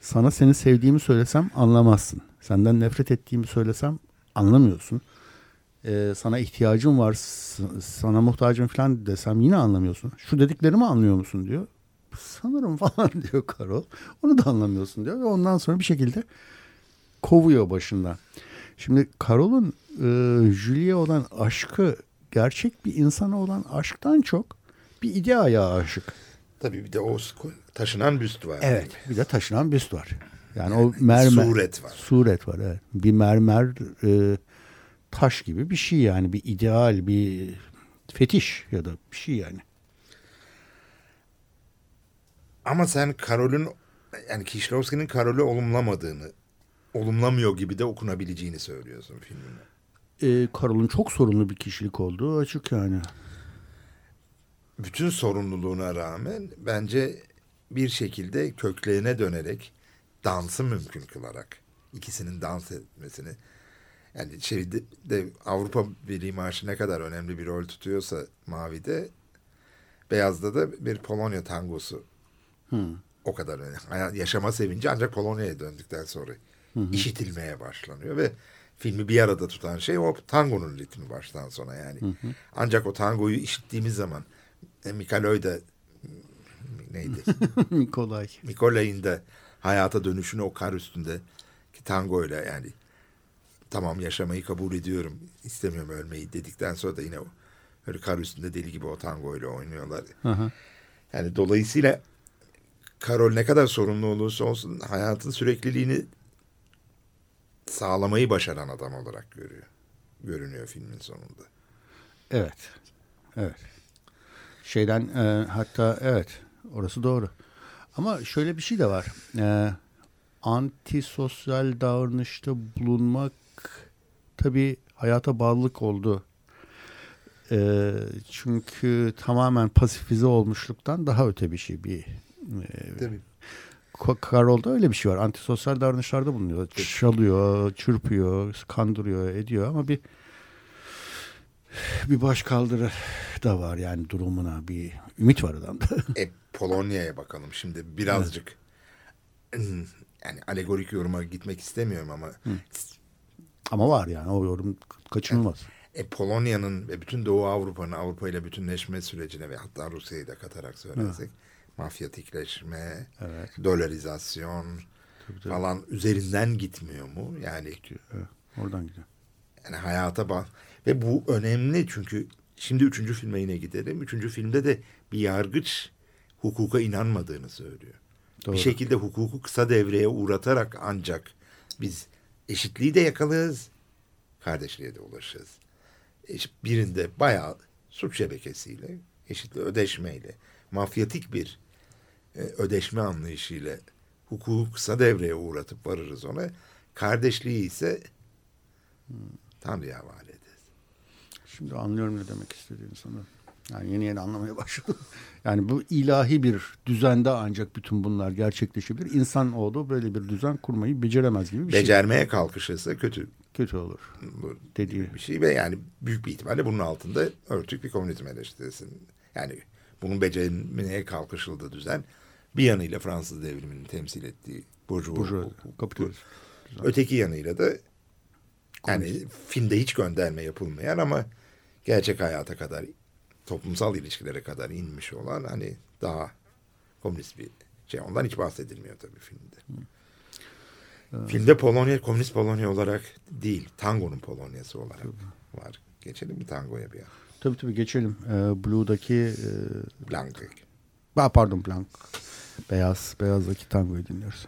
sana seni sevdiğimi söylesem anlamazsın. Senden nefret ettiğimi söylesem anlamıyorsun. Ee, sana ihtiyacım var, sana muhtacım falan desem yine anlamıyorsun. Şu dediklerimi anlıyor musun diyor. Sanırım falan *laughs* diyor Karol. Onu da anlamıyorsun diyor ve ondan sonra bir şekilde kovuyor başından. Şimdi Karol'un e, Julie'ye olan aşkı gerçek bir insana olan aşktan çok bir ideaya aşık. Tabii bir de o taşınan büst var. Evet. Bir de taşınan büst var. Yani o mermer. Suret var. Suret var evet. Bir mermer e, taş gibi bir şey yani. Bir ideal, bir fetiş ya da bir şey yani. Ama sen Karol'ün yani Kişlovski'nin Karol'ü olumlamadığını, olumlamıyor gibi de okunabileceğini söylüyorsun filmine. E, Karol'un çok sorunlu bir kişilik olduğu açık yani. bütün sorumluluğuna rağmen bence bir şekilde köklerine dönerek dansı mümkün kılarak ikisinin dans etmesini yani şeyde de Avrupa Birliği Marşı ne kadar önemli bir rol tutuyorsa Mavi'de Beyaz'da da bir Polonya tangosu o kadar önemli. Hayat- Yaşama sevinci ancak Polonya'ya döndükten sonra işitilmeye başlanıyor ve filmi bir arada tutan şey o tangonun ritmi baştan sona yani. Ancak o tangoyu işittiğimiz zaman e, Mikaloy da neydi? *laughs* Nikolay. Mikolay'ın da hayata dönüşünü o kar üstünde ki tangoyla yani tamam yaşamayı kabul ediyorum istemiyorum ölmeyi dedikten sonra da yine o öyle kar üstünde deli gibi o tangoyla oynuyorlar. Hı hı. Yani dolayısıyla Karol ne kadar sorumlu olursa olsun hayatın sürekliliğini sağlamayı başaran adam olarak görüyor. Görünüyor filmin sonunda. Evet. Evet. Şeyden e, hatta evet orası doğru. Ama şöyle bir şey de var. E, antisosyal davranışta bulunmak tabii hayata bağlılık oldu. E, çünkü tamamen pasifize olmuşluktan daha öte bir şey. Bir Tabii. Ka- Karol'da öyle bir şey var. Antisosyal davranışlarda bulunuyor. Çalıyor, çırpıyor, kandırıyor, ediyor ama bir bir baş kaldırı da var yani durumuna bir ümit var adamda. *laughs* E, Polonya'ya bakalım şimdi birazcık. Yani alegorik yoruma gitmek istemiyorum ama ama var yani o yorum kaçınılmaz. e, Polonya'nın ve bütün Doğu Avrupa'nın Avrupa ile bütünleşme sürecine ve hatta Rusya'yı da katarak söylersek mafyatikleşme, Evet. dolarizasyon falan üzerinden gitmiyor mu? Yani Evet, oradan gidiyor. Yani hayata bak. Ve bu önemli çünkü şimdi üçüncü filme yine gidelim. Üçüncü filmde de bir yargıç hukuka inanmadığını söylüyor. Doğru. Bir şekilde hukuku kısa devreye uğratarak ancak biz eşitliği de yakalarız, kardeşliğe de ulaşırız. Birinde bayağı suç şebekesiyle, eşitli ödeşmeyle, mafyatik bir e, ödeşme anlayışıyla hukuku kısa devreye uğratıp varırız ona. Kardeşliği ise Tanrı'ya havale ederiz. Şimdi anlıyorum ne demek istediğini sana. Yani yeni yeni anlamaya başladım. Yani bu ilahi bir düzende ancak bütün bunlar gerçekleşebilir. İnsan oğlu böyle bir düzen kurmayı beceremez gibi bir şey. Becermeye kalkışırsa kötü Kötü olur. bu Dediği. bir şey ve yani büyük bir ihtimalle bunun altında örtük bir komünizm eleştirisi. Yani bunun becermeye kalkışıldığı düzen bir yanıyla Fransız devriminin temsil ettiği Burjuva, hukuku. kapitalist. Öteki yanıyla da yani filmde hiç gönderme yapılmayan ama gerçek hayata kadar toplumsal ilişkilere kadar inmiş olan hani daha komünist bir şey. Ondan hiç bahsedilmiyor tabii filmde. Filmde Polonya komünist Polonya olarak değil, tangonun Polonyası olarak var. Geçelim mi tangoya bir an? Tabii tabii geçelim. Ee, Blue'daki e, Blanc. ah, pardon Blanc. Beyaz. Beyazdaki tangoyu dinliyoruz.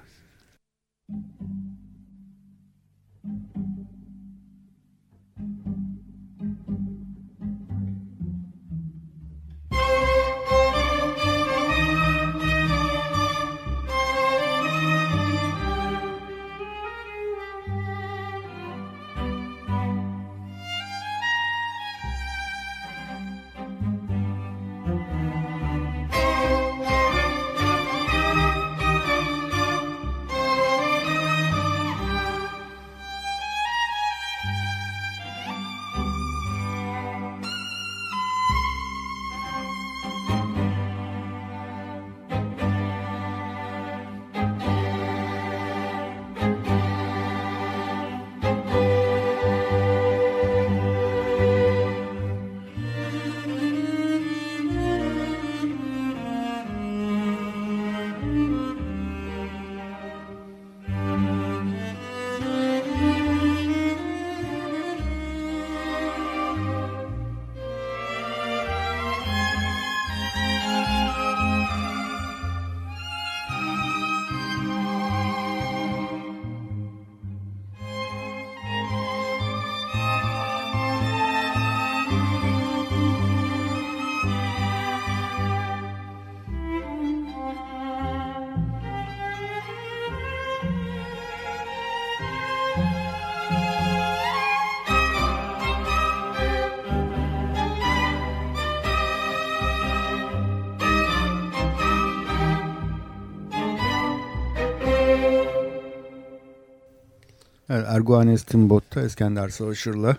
Evet, Erguane Steamboat'ta İskender Savaşır'la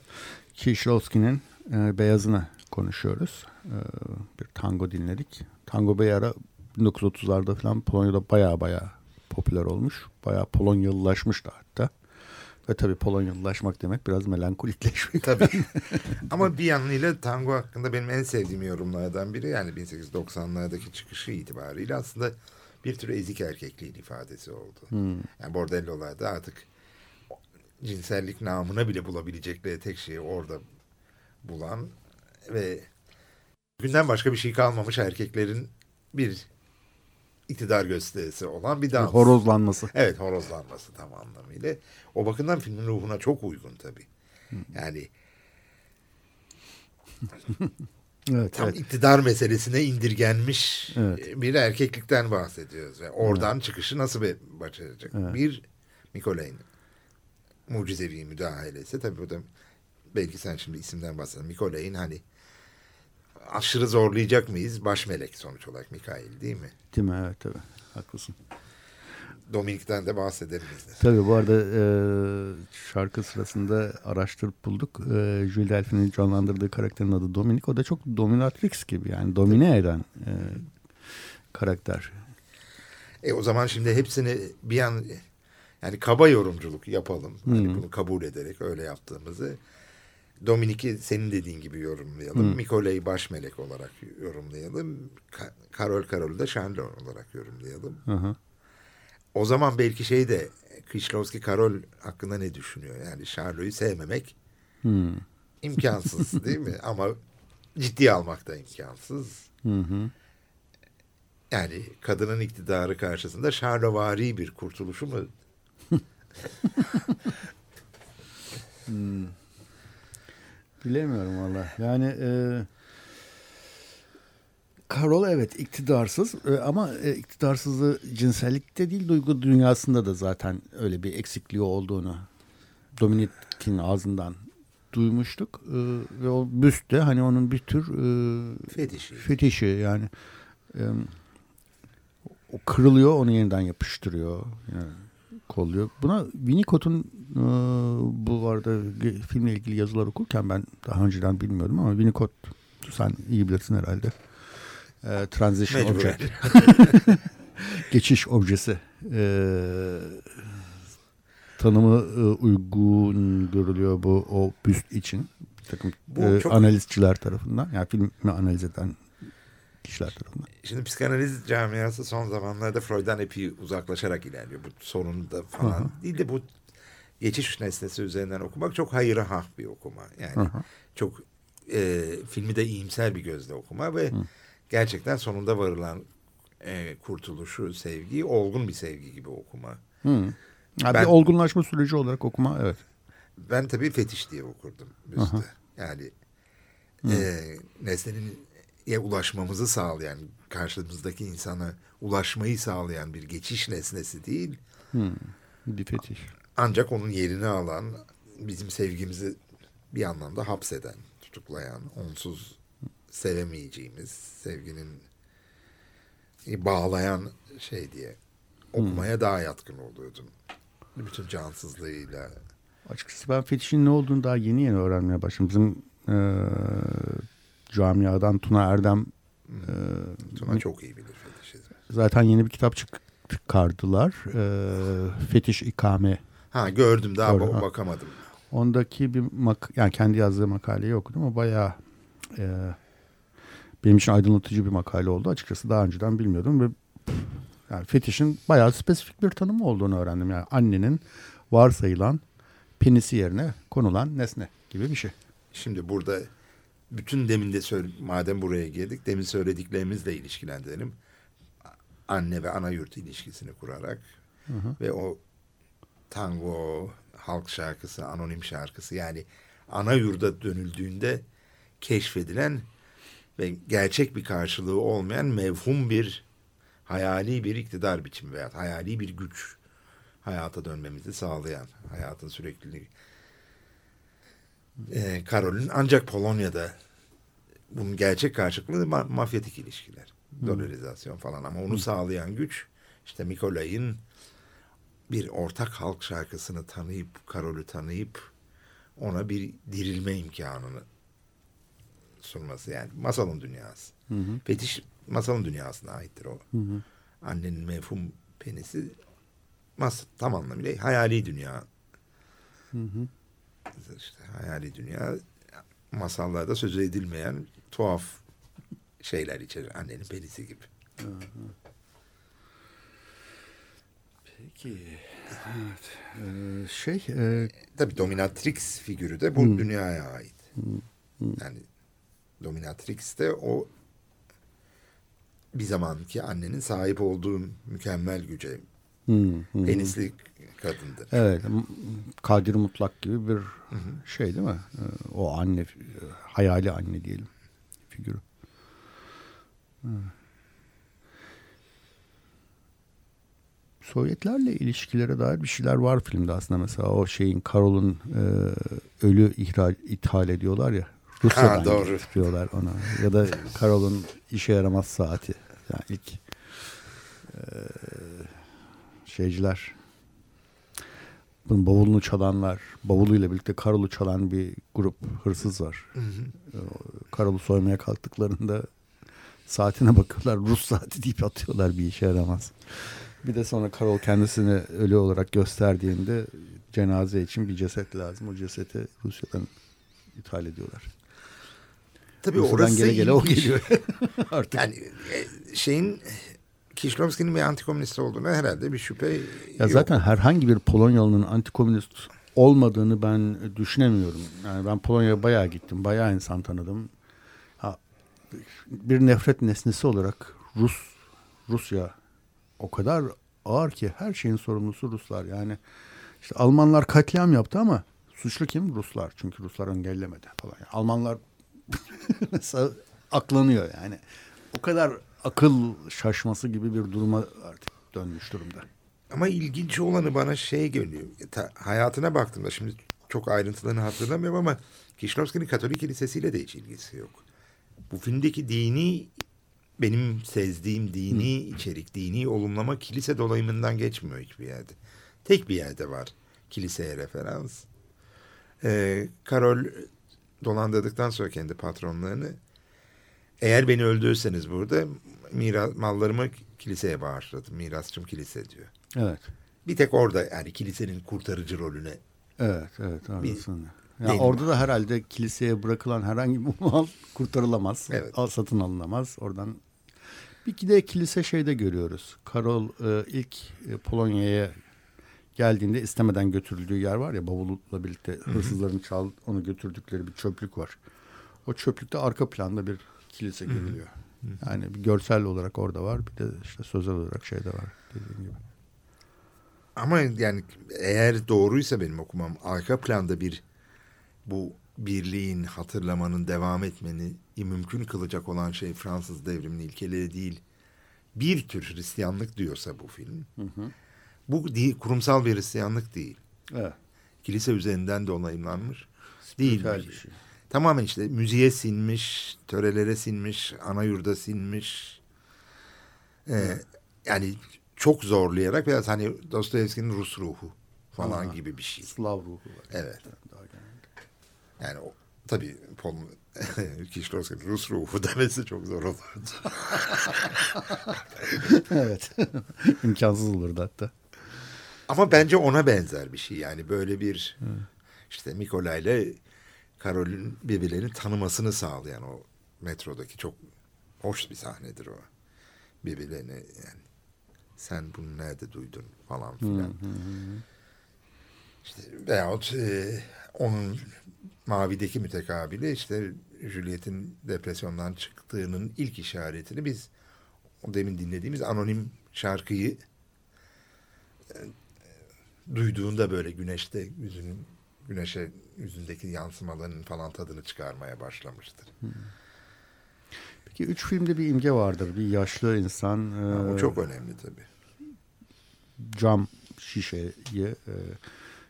Kieślowski'nin e, Beyazını konuşuyoruz. E, bir tango dinledik. Tango bir ara 1930'larda falan Polonya'da baya baya popüler olmuş. Baya Polonyalılaşmış da hatta. Ve tabii Polonyalılaşmak demek biraz melankolikleşmek. Tabii. *laughs* Ama bir yanıyla tango hakkında benim en sevdiğim yorumlardan biri yani 1890'lardaki çıkışı itibariyle aslında bir tür ezik erkekliğin ifadesi oldu. Yani bordellolarda artık cinsellik namına bile bulabilecekleri tek şeyi orada bulan ve günden başka bir şey kalmamış erkeklerin bir iktidar gösterisi olan bir dans. Horozlanması. Evet horozlanması tam anlamıyla. O bakımdan filmin ruhuna çok uygun tabii. Yani *laughs* Evet, tam evet. iktidar meselesine indirgenmiş Evet. bir erkeklikten bahsediyoruz. Yani oradan çıkışı nasıl başaracak? Evet. Bir Mikolay'ın mucizevi müdahalesi. Tabii bu da belki sen şimdi isimden bahsediyorsun. Mikolay'ın hani aşırı zorlayacak mıyız? Baş melek sonuç olarak Mikail değil mi? Değil mi? Evet tabii. Haklısın. Dominik'ten de bahsedelim biz. Tabii bu arada e, şarkı sırasında araştırıp bulduk. E, Jules Delphin'in canlandırdığı karakterin adı Dominic. O da çok dominatrix gibi yani domine eden e, karakter. E o zaman şimdi hepsini bir an yani kaba yorumculuk yapalım. Hani Hı. bunu kabul ederek öyle yaptığımızı. Dominik'i senin dediğin gibi yorumlayalım. Hı. Mikola'yı baş melek olarak yorumlayalım. Ka- Karol Karol'ü de Chandler olarak yorumlayalım. Hı hı. O zaman belki şey de Kışlovski Karol hakkında ne düşünüyor? Yani Charlot'u sevmemek Hı. imkansız *laughs* değil mi? Ama ciddiye almak da imkansız. Hı hı. Yani kadının iktidarı karşısında şarlavari bir kurtuluşu mu? Bilemiyorum valla. Yani e, Karol evet iktidarsız e, ama e, iktidarsızlığı cinsellikte değil duygu dünyasında da zaten öyle bir eksikliği olduğunu Dominik'in ağzından duymuştuk. E, ve o büst de hani onun bir tür e, Fetişi. fetişi yani e, o kırılıyor onu yeniden yapıştırıyor yani kolluyor. Buna Winnicott'un e, bu arada filmle ilgili yazılar okurken ben daha önceden bilmiyordum ama Winnicott sen iyi bilirsin herhalde. E, transition Mecburen. object. *laughs* Geçiş objesi. E, tanımı e, uygun görülüyor bu o büst için. Bir takım Bu e, çok- analizciler tarafından. Yani filmi analiz eden kişiler tarafından. Şimdi psikanaliz camiası son zamanlarda Freud'dan epey uzaklaşarak ilerliyor. Bu sorunda falan Hı hı. değil de bu geçiş nesnesi üzerinden okumak çok hayırı hah bir okuma. Yani Hı hı. çok e, filmi de iyimser bir gözle okuma ve gerçekten sonunda varılan e, kurtuluşu, sevgiyi olgun bir sevgi gibi okuma. Hı. Yani Ben- bir olgunlaşma süreci olarak okuma evet. Ben tabii fetiş diye okurdum Büste. Yani e, nesnenin ulaşmamızı sağlayan, karşımızdaki insana ulaşmayı sağlayan bir geçiş nesnesi değil. Hı. Bir fetiş. Ancak onun yerini alan, bizim sevgimizi bir anlamda hapseden, tutuklayan, onsuz sevemeyeceğimiz, sevginin e, bağlayan şey diye okumaya daha yatkın oluyordum. Bütün cansızlığıyla, Açıkçası ben fetişin ne olduğunu daha yeni yeni öğrenmeye başladım. Bizim e, camiadan Tuna Erdem e, Tuna çok iyi bilir fetişizmi. zaten yeni bir kitap çıkardılar. E, Fetiş İkame. Ha gördüm daha Gördüm, ba- ha. bakamadım. Ondaki bir mak yani kendi yazdığı makaleyi okudum ama bayağı e, benim için aydınlatıcı bir makale oldu. Açıkçası daha önceden bilmiyordum ve yani fetişin bayağı spesifik bir tanımı olduğunu öğrendim. Yani annenin varsayılan penisi yerine konulan nesne gibi bir şey. Şimdi burada bütün demin de söyle, madem buraya girdik demin söylediklerimizle ilişkilendirelim. Anne ve ana yurt ilişkisini kurarak ve o tango, halk şarkısı, anonim şarkısı yani ana yurda dönüldüğünde keşfedilen ve gerçek bir karşılığı olmayan mevhum bir hayali bir iktidar biçimi veya hayali bir güç hayata dönmemizi sağlayan hayatın sürekliliği e, Karol'ün. Ancak Polonya'da bunun gerçek karşılığı ma- mafyatik ilişkiler. Dolarizasyon falan ama onu sağlayan güç işte Mikolay'ın bir ortak halk şarkısını tanıyıp Karol'ü tanıyıp ona bir dirilme imkanını sunması yani masalın dünyası. Fetiş masalın dünyasına aittir o. Annenin mefhum penisi mas tam anlamıyla hayali dünya işte hayali dünya masallarda sözü edilmeyen tuhaf şeyler içerir. Annenin penisi gibi. Peki. Evet. Ee, şey e, Tabii dominatrix figürü de bu dünyaya ait. Yani dominatrix de o bir zamanki annenin sahip olduğu mükemmel güce hı, hı. penisli kadındır. Evet, Kadir Mutlak gibi bir şey değil mi? Ee, O anne, e, hayali anne diyelim figürü. Hı. Sovyetlerle ilişkilere dair bir şeyler var filmde aslında mesela o şeyin Karol'un e, ölü ihraç, ithal ediyorlar ya Rusya'dan Ha, doğru. getiriyorlar ona. Ya da Karol'un işe yaramaz saati. Yani ilk eee, şeyciler bunun bavulunu çalanlar, bavuluyla birlikte Karol'u çalan bir grup hırsız var. Ee, Karol'u soymaya kalktıklarında saatine bakıyorlar. Rus saati deyip atıyorlar bir işe yaramaz. Bir de sonra Karol kendisini ölü olarak gösterdiğinde cenaze için bir ceset lazım. O ceseti Rusya'dan ithal ediyorlar. Tabii Rusya'dan orası gele gele o geliyor. *laughs* Artık. Yani e, şeyin Kişlovski'nin bir antikomünist olduğuna herhalde bir şüphe Ya yok. zaten herhangi bir Polonyalı'nın antikomünist olmadığını ben düşünemiyorum. Yani ben Polonya'ya bayağı gittim. Bayağı insan tanıdım. Ha, bir nefret nesnesi olarak Rus Rusya o kadar ağır ki her şeyin sorumlusu Ruslar. Yani işte Almanlar katliam yaptı ama suçlu kim? Ruslar. Çünkü Ruslar engellemedi falan. Yani Almanlar mesela *laughs* aklanıyor yani. O kadar akıl şaşması gibi bir duruma artık dönmüş durumda. Ama ilginç olanı bana şey geliyor. Ta- hayatına baktığımda şimdi çok ayrıntılarını hatırlamıyorum ama Kişlovski'nin Katolik kilisesiyle de hiç ilgisi yok. Bu filmdeki dini benim sezdiğim dini içerik, dini olumlama kilise dolayımından geçmiyor hiçbir yerde. Tek bir yerde var kiliseye referans. Ee, Karol dolandırdıktan sonra kendi patronlarını eğer beni öldürürseniz burada miras, mallarımı kiliseye bağışladım. Mirasçım kilise diyor. Evet. Bir tek orada yani kilisenin kurtarıcı rolüne. Evet, evet haklısın. Ya orada da herhalde kiliseye bırakılan herhangi bir mal *laughs* kurtarılamaz. Evet. Al, satın alınamaz. Oradan bir de kilise şeyde görüyoruz. Karol e, ilk e, Polonya'ya geldiğinde istemeden götürüldüğü yer var ya bavulla birlikte hırsızların çal onu götürdükleri bir çöplük var. O çöplükte arka planda bir kilise görülüyor. Yani bir görsel olarak orada var. Bir de işte sözel olarak şeyde var dediğim gibi. Ama yani eğer doğruysa benim okumam arka planda bir bu birliğin, hatırlamanın devam etmeni mümkün kılacak olan şey Fransız devriminin ilkeleri değil. Bir tür Hristiyanlık diyorsa bu film. Bu değil, kurumsal bir Hristiyanlık değil. Evet. Kilise üzerinden de onaylanmış. Değil. Bir şey. Tamamen işte müziğe sinmiş, törelere sinmiş, ana yurda sinmiş. Ee, yani çok zorlayarak biraz hani Dostoyevski'nin Rus ruhu falan Ha. gibi bir şey. Slav ruhu var. Evet. Daha. Yani o, tabii Paul *laughs* Kişlovski'nin Rus ruhu *laughs* demesi çok zor olurdu. *laughs* evet. İmkansız olurdu hatta. Ama bence ona benzer bir şey. Yani böyle bir işte Mikola ile Karol'ün birbirlerini tanımasını sağlayan o metrodaki çok hoş bir sahnedir o. Birbirlerini yani sen bunu nerede duydun falan filan. İşte veyahut e, onun mavideki mütekabili işte Juliet'in depresyondan çıktığının ilk işaretini biz o demin dinlediğimiz anonim şarkıyı e, duyduğunda böyle güneşte yüzünün güneşe yüzündeki yansımalarının falan tadını çıkarmaya başlamıştır. Peki üç filmde bir imge vardır. Bir yaşlı insan Ha, e, o çok önemli tabii. cam şişeyi e,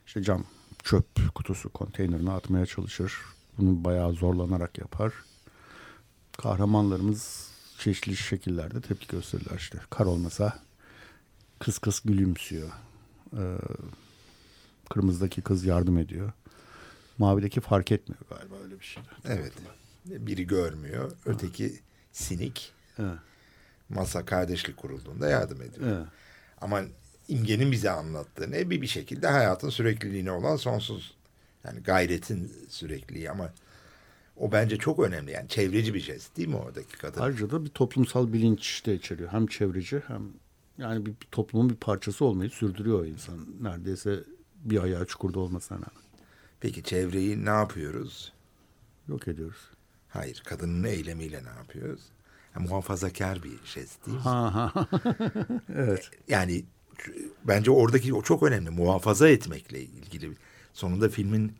işte cam çöp kutusu konteynerine atmaya çalışır. Bunu bayağı zorlanarak yapar. Kahramanlarımız çeşitli şekillerde tepki gösterirler işte. Kar olmasa kız kız gülümsüyor. E, kırmızıdaki kız yardım ediyor. Mavideki fark etmiyor galiba öyle bir şey. Evet. Biri görmüyor, öteki sinik. Evet. Masa kardeşlik kurulduğunda yardım ediyor. Evet. Ama imgenin bize anlattığı ne bir bir şekilde hayatın sürekliliğine olan sonsuz yani gayretin sürekliliği ama o bence çok önemli yani çevreci bir jest değil mi oradaki kadın? Ayrıca da bir toplumsal bilinç de içeriyor. Hem çevreci hem yani bir, bir toplumun bir parçası olmayı sürdürüyor o insan. Neredeyse bir ayağı çukurda olmasına rağmen. Peki çevreyi ne yapıyoruz? Yok ediyoruz. Hayır kadının eylemiyle ne yapıyoruz? Ha, muhafazakar bir jest değil mi? Ha ha. *laughs* evet. Yani bence oradaki o çok önemli. Muhafaza etmekle ilgili. Sonunda filmin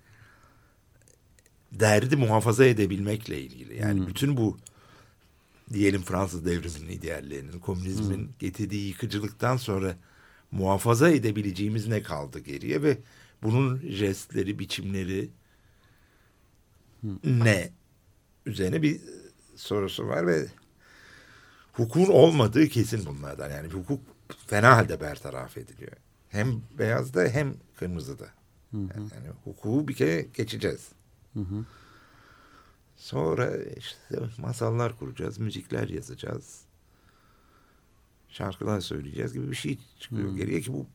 derdi muhafaza edebilmekle ilgili. Yani bütün bu diyelim Fransız devriminin ideallerinin, komünizmin getirdiği yıkıcılıktan sonra muhafaza edebileceğimiz ne kaldı geriye ve bunun jestleri, biçimleri ne üzerine bir sorusu var ve hukukun olmadığı kesin bunlardan. Yani hukuk fena halde bertaraf ediliyor. Hem beyazda hem kırmızıda. Yani hukuku bir kere geçeceğiz. Sonra işte masallar kuracağız, müzikler yazacağız. Şarkılar söyleyeceğiz gibi bir şey çıkıyor geriye ki bu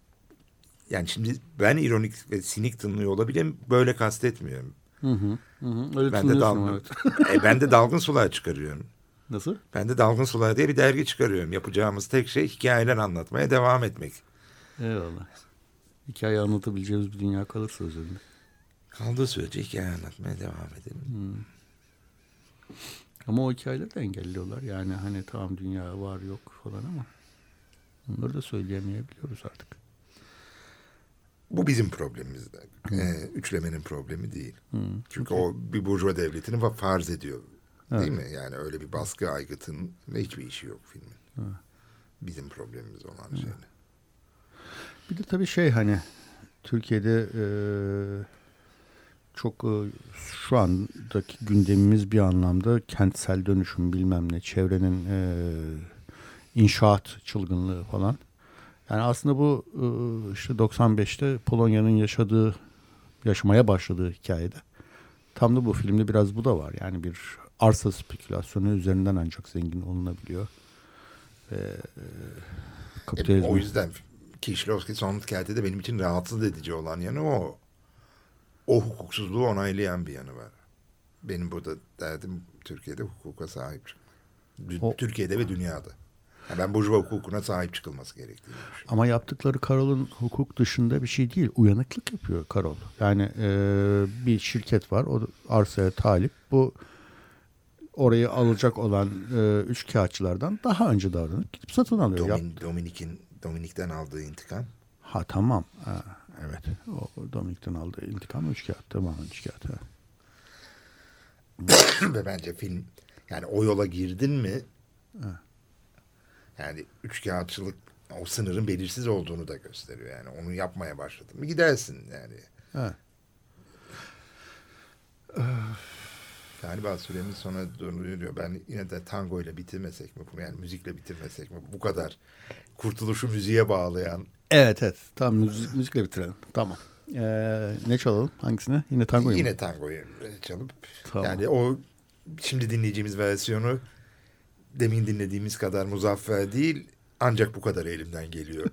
yani şimdi ben ironik ve sinik tınlıyor olabilirim böyle kastetmiyorum. Hı hı. hı. Öyle Ben de, dalgın, evet. *laughs* e, ben de dalgın sular çıkarıyorum. Nasıl? Ben de Dalgın Sular diye bir dergi çıkarıyorum. Yapacağımız tek şey hikayeler anlatmaya devam etmek. Eyvallah. Hikaye anlatabileceğimiz bir dünya kalırsa üzerinde. Kaldığı sürece hikaye anlatmaya devam edelim. Ama o hikayeleri de engelliyorlar. Yani hani tamam dünya var yok falan ama onları da söyleyemeyebiliyoruz artık. Bu bizim problemimiz de. Ee, üçlemenin problemi değil. Çünkü o bir burjuva devletini fa- farz ediyor. Değil mi? Yani öyle bir baskı aygıtın ve hiçbir işi yok filmin. Bizim problemimiz olan şey. Bir de tabii şey hani Türkiye'de e, çok e, şu andaki gündemimiz bir anlamda kentsel dönüşüm bilmem ne çevrenin e, inşaat çılgınlığı falan. Yani aslında bu e, işte 95'te Polonya'nın yaşadığı yaşamaya başladığı hikayede tam da bu filmde biraz bu da var. Yani bir arsa spekülasyonu üzerinden ancak zengin olunabiliyor. Ve, e, E, kapitalizm- o yüzden Kişlovski son hikayede de benim için rahatsız edici olan yanı o. O hukuksuzluğu onaylayan bir yanı var. Benim burada derdim Türkiye'de hukuka sahip çıkmak. O- Türkiye'de ve dünyada. Yani ben burjuva hukukuna sahip çıkılması gerektiğini düşünüyorum. Ama yaptıkları Karol'un hukuk dışında bir şey değil. Uyanıklık yapıyor Karol. Yani e, bir şirket var. O arsaya talip. Bu orayı alacak olan e, üç kağıtçılardan daha önce davranıp gidip satın alıyor. Yap- Domin, Dominik'in Dominik'ten aldığı intikam. ha tamam. Ha, evet. O Dominik'ten aldığı intikam üç kağıt. Tamam üç kağıt. ha. *coughs* ve bence film yani o yola girdin mi yani üç kağıtçılık o sınırın belirsiz olduğunu da gösteriyor. Yani onu yapmaya başladın mı gidersin yani. Evet. Galiba süremiz sona dönüyor. Ben yine de tango ile bitirmesek mi bunu yani müzikle bitirmesek mi bu kadar kurtuluşu müziğe bağlayan Evet evet. Tamam müzik, müzikle bitirelim. Tamam. Ee, ne çalalım? Hangisine? Yine tango mu? yine tangoyu çalıp Tamam. yani o şimdi dinleyeceğimiz versiyonu demin dinlediğimiz kadar muzaffer değil ancak bu kadar elimden geliyor.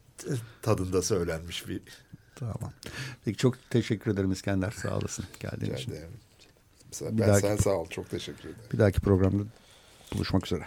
*laughs* Tadında söylenmiş bir Tamam. Peki çok teşekkür ederim İskender. Sağ olasın geldiğin için. yerde. Bir Ben dahaki- sen sağ ol. Çok teşekkür ederim. Bir dahaki programda buluşmak üzere.